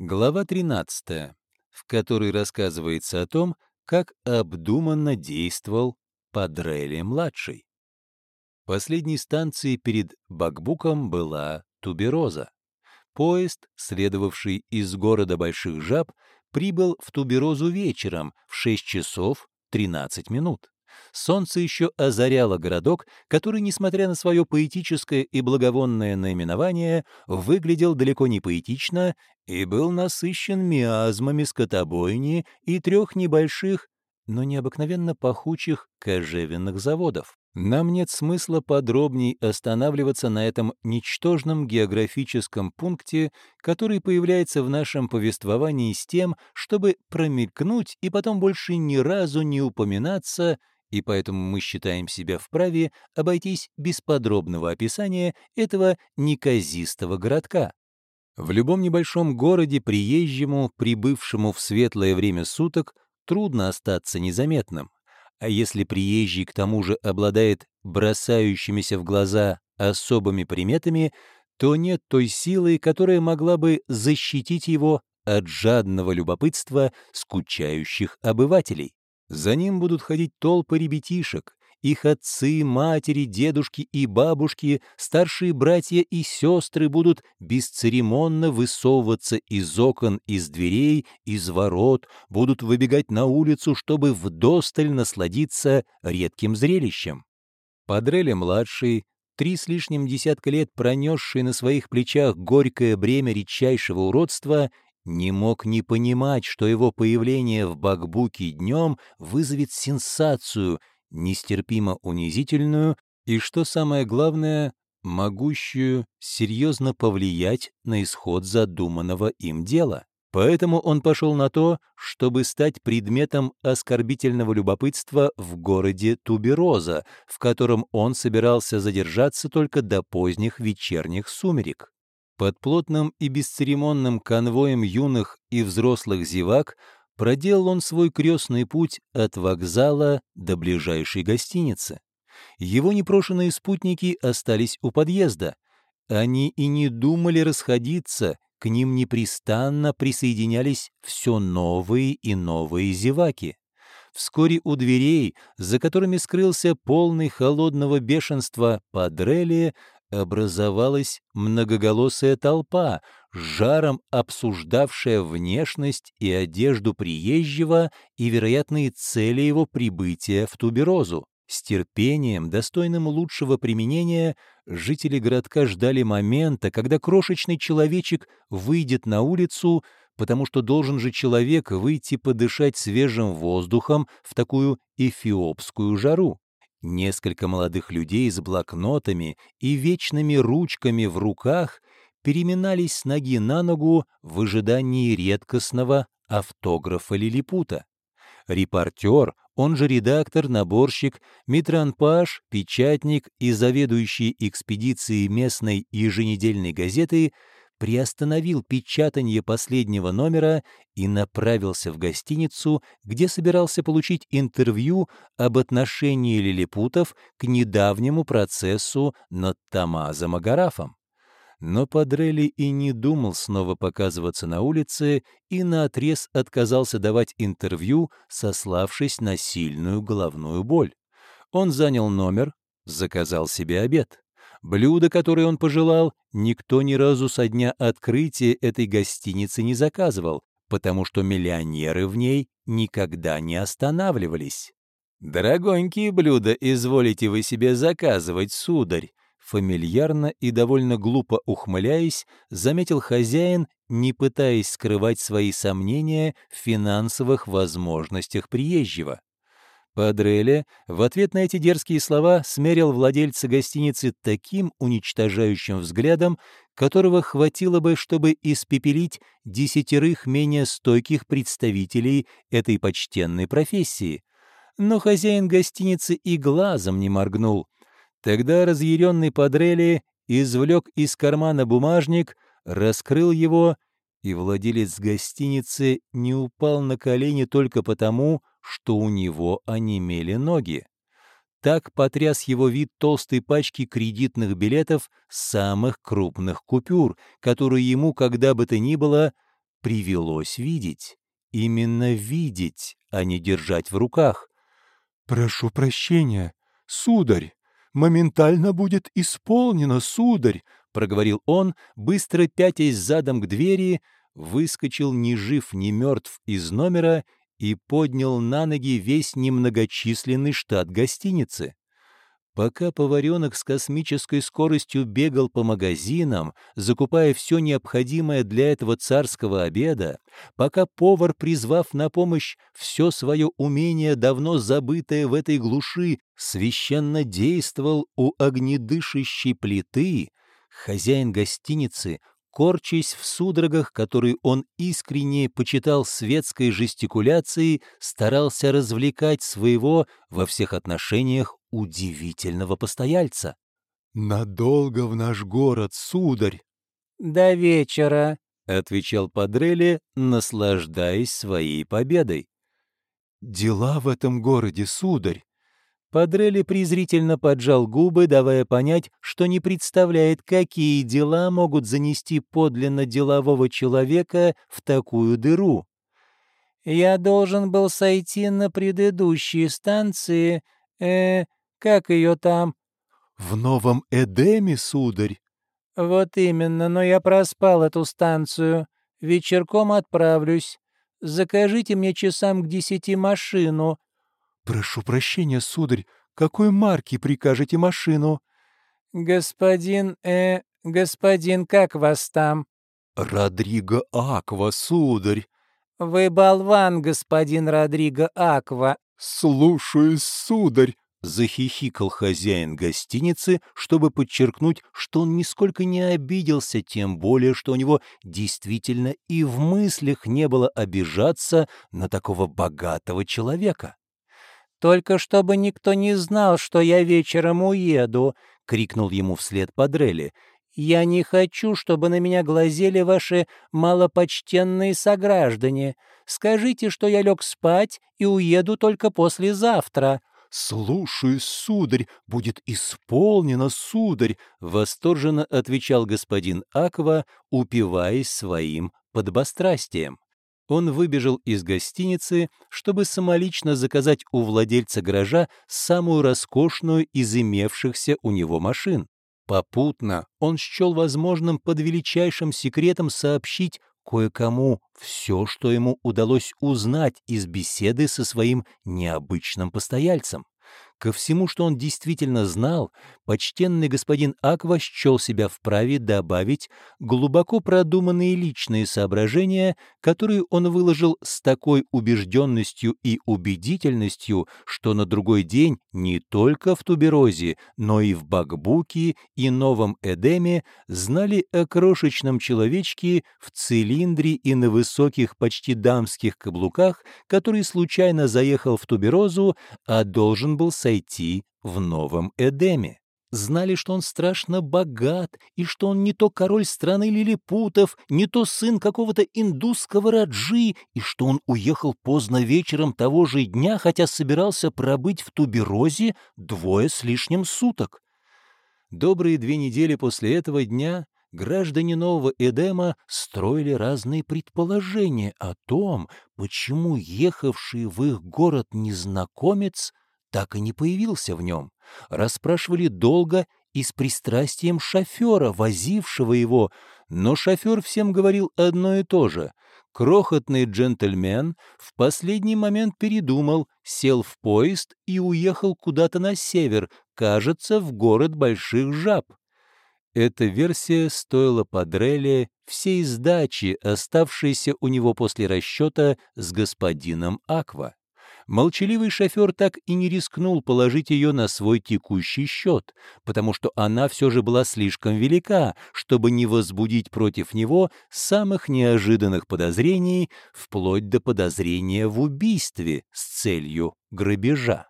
Глава 13, в которой рассказывается о том, как обдуманно действовал Падрелли-младший. Последней станцией перед Бакбуком была Тубероза. Поезд, следовавший из города Больших Жаб, прибыл в Туберозу вечером в 6 часов 13 минут. Солнце еще озаряло городок, который, несмотря на свое поэтическое и благовонное наименование, выглядел далеко не поэтично и был насыщен миазмами скотобойни и трех небольших, но необыкновенно пахучих кожевенных заводов. Нам нет смысла подробней останавливаться на этом ничтожном географическом пункте, который появляется в нашем повествовании с тем, чтобы промелькнуть и потом больше ни разу не упоминаться и поэтому мы считаем себя вправе обойтись без подробного описания этого неказистого городка. В любом небольшом городе приезжему, прибывшему в светлое время суток, трудно остаться незаметным. А если приезжий к тому же обладает бросающимися в глаза особыми приметами, то нет той силы, которая могла бы защитить его от жадного любопытства скучающих обывателей. За ним будут ходить толпы ребятишек, их отцы, матери, дедушки и бабушки, старшие братья и сестры будут бесцеремонно высовываться из окон, из дверей, из ворот, будут выбегать на улицу, чтобы вдосталь насладиться редким зрелищем. Падрелли-младший, три с лишним десятка лет пронесший на своих плечах горькое бремя редчайшего уродства, не мог не понимать, что его появление в Бакбуке днем вызовет сенсацию, нестерпимо унизительную и, что самое главное, могущую серьезно повлиять на исход задуманного им дела. Поэтому он пошел на то, чтобы стать предметом оскорбительного любопытства в городе Тубероза, в котором он собирался задержаться только до поздних вечерних сумерек. Под плотным и бесцеремонным конвоем юных и взрослых зевак проделал он свой крестный путь от вокзала до ближайшей гостиницы. Его непрошенные спутники остались у подъезда. Они и не думали расходиться, к ним непрестанно присоединялись все новые и новые зеваки. Вскоре у дверей, за которыми скрылся полный холодного бешенства Падрелли, образовалась многоголосая толпа, жаром обсуждавшая внешность и одежду приезжего и вероятные цели его прибытия в Туберозу. С терпением, достойным лучшего применения, жители городка ждали момента, когда крошечный человечек выйдет на улицу, потому что должен же человек выйти подышать свежим воздухом в такую эфиопскую жару. Несколько молодых людей с блокнотами и вечными ручками в руках переминались с ноги на ногу в ожидании редкостного автографа лилипута. Репортер, он же редактор, наборщик, митранпаш, печатник и заведующий экспедицией местной еженедельной газеты — приостановил печатание последнего номера и направился в гостиницу, где собирался получить интервью об отношении лилипутов к недавнему процессу над Тамазом Агарафом. Но Падрелли и не думал снова показываться на улице и наотрез отказался давать интервью, сославшись на сильную головную боль. Он занял номер, заказал себе обед. Блюдо, которое он пожелал, никто ни разу со дня открытия этой гостиницы не заказывал, потому что миллионеры в ней никогда не останавливались. «Дорогонькие блюда изволите вы себе заказывать, сударь», фамильярно и довольно глупо ухмыляясь, заметил хозяин, не пытаясь скрывать свои сомнения в финансовых возможностях приезжего. Падреле в ответ на эти дерзкие слова смерил владельца гостиницы таким уничтожающим взглядом, которого хватило бы, чтобы испепелить десятерых менее стойких представителей этой почтенной профессии. Но хозяин гостиницы и глазом не моргнул. Тогда разъяренный Падрелли извлек из кармана бумажник, раскрыл его, и владелец гостиницы не упал на колени только потому, что у него онемели ноги. Так потряс его вид толстой пачки кредитных билетов самых крупных купюр, которые ему, когда бы то ни было, привелось видеть. Именно видеть, а не держать в руках. «Прошу прощения, сударь, моментально будет исполнено, сударь», — проговорил он, быстро пятясь задом к двери, выскочил ни жив, ни мертв из номера и поднял на ноги весь немногочисленный штат гостиницы. Пока поваренок с космической скоростью бегал по магазинам, закупая все необходимое для этого царского обеда, пока повар, призвав на помощь все свое умение, давно забытое в этой глуши, священно действовал у огнедышащей плиты, хозяин гостиницы корчась в судорогах, которые он искренне почитал светской жестикуляцией, старался развлекать своего во всех отношениях удивительного постояльца. «Надолго в наш город, сударь!» «До вечера», — отвечал Падрелли, наслаждаясь своей победой. «Дела в этом городе, сударь!» Падрелли презрительно поджал губы, давая понять, что не представляет, какие дела могут занести подлинно делового человека в такую дыру. «Я должен был сойти на предыдущей станции, э, как ее там?» «В Новом Эдеме, сударь». «Вот именно, но я проспал эту станцию. Вечерком отправлюсь. Закажите мне часам к десяти машину, «Прошу прощения, сударь, какой марки прикажете машину?» «Господин, э, господин, как вас там?» «Родриго Аква, сударь». «Вы болван, господин Родриго Аква». «Слушаюсь, сударь», — захихикал хозяин гостиницы, чтобы подчеркнуть, что он нисколько не обиделся, тем более, что у него действительно и в мыслях не было обижаться на такого богатого человека. «Только чтобы никто не знал, что я вечером уеду!» — крикнул ему вслед Падрелли. «Я не хочу, чтобы на меня глазели ваши малопочтенные сограждане. Скажите, что я лег спать и уеду только послезавтра». «Слушаюсь, сударь, будет исполнено, сударь!» — восторженно отвечал господин Аква, упиваясь своим подбострастием. Он выбежал из гостиницы, чтобы самолично заказать у владельца гаража самую роскошную из имевшихся у него машин. Попутно он счел возможным под величайшим секретом сообщить кое-кому все, что ему удалось узнать из беседы со своим необычным постояльцем. Ко всему, что он действительно знал, почтенный господин Аква счел себя вправе добавить глубоко продуманные личные соображения, которые он выложил с такой убежденностью и убедительностью, что на другой день не только в Туберозе, но и в Бакбуке и Новом Эдеме знали о крошечном человечке в цилиндре и на высоких почти дамских каблуках, который случайно заехал в Туберозу, а должен был сойти в Новом Эдеме. Знали, что он страшно богат, и что он не то король страны лилипутов, не то сын какого-то индусского раджи, и что он уехал поздно вечером того же дня, хотя собирался пробыть в Туберозе двое с лишним суток. Добрые две недели после этого дня граждане Нового Эдема строили разные предположения о том, почему ехавший в их город незнакомец — так и не появился в нем. Расспрашивали долго и с пристрастием шофера, возившего его, но шофер всем говорил одно и то же. Крохотный джентльмен в последний момент передумал, сел в поезд и уехал куда-то на север, кажется, в город Больших Жаб. Эта версия стоила Падреле всей сдачи, оставшейся у него после расчета с господином Аква. Молчаливый шофер так и не рискнул положить ее на свой текущий счет, потому что она все же была слишком велика, чтобы не возбудить против него самых неожиданных подозрений, вплоть до подозрения в убийстве с целью грабежа.